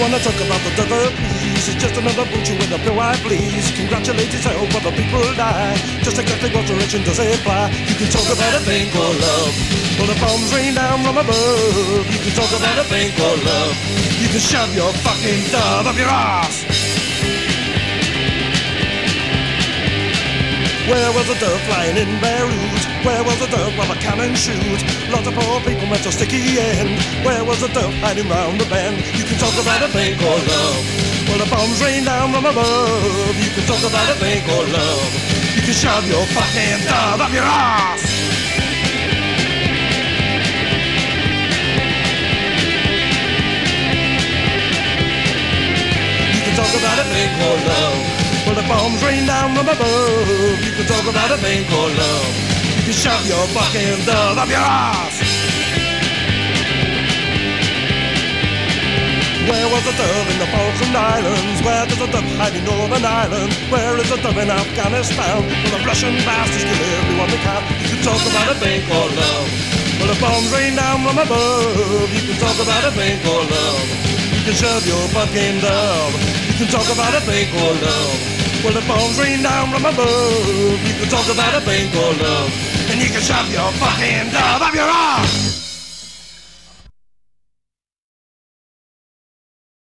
wanna talk about the double peace. It's just another butcher with a pure white fleece. Congratulate yourself the people die. Just exactly what direction does it fly? You can talk about a thing called love. Well, the bombs rain down from above. You can talk about a thing called love. You can shove your fucking dove up your ass. Where was the dove flying in Beirut? Where was the dove while the cannon shoot? Lots of poor people met a sticky end. Where was the dove hiding round the bend? Can talk about a thing called love. Well, the bombs rain down from above. You can talk about a thing called love. You can shove your fucking dove up your ass. You can talk about a thing called love. Well, the bombs rain down from above. You can talk about a thing called love. You can shove your fucking dove up your ass. Where was the dove in the Falkland Islands? Where does the dove hide in Northern Ireland? Where is the dove in Afghanistan? Well, the Russian bastards kill everyone they can. You can talk about a thing called love. Well, the bombs rain down from above. You can talk about a thing called love. You can shove your fucking dove. You can talk about a thing called love. Well, the bombs rain down from above. You can talk about a thing called love. And you can shove your fucking dove up your ass.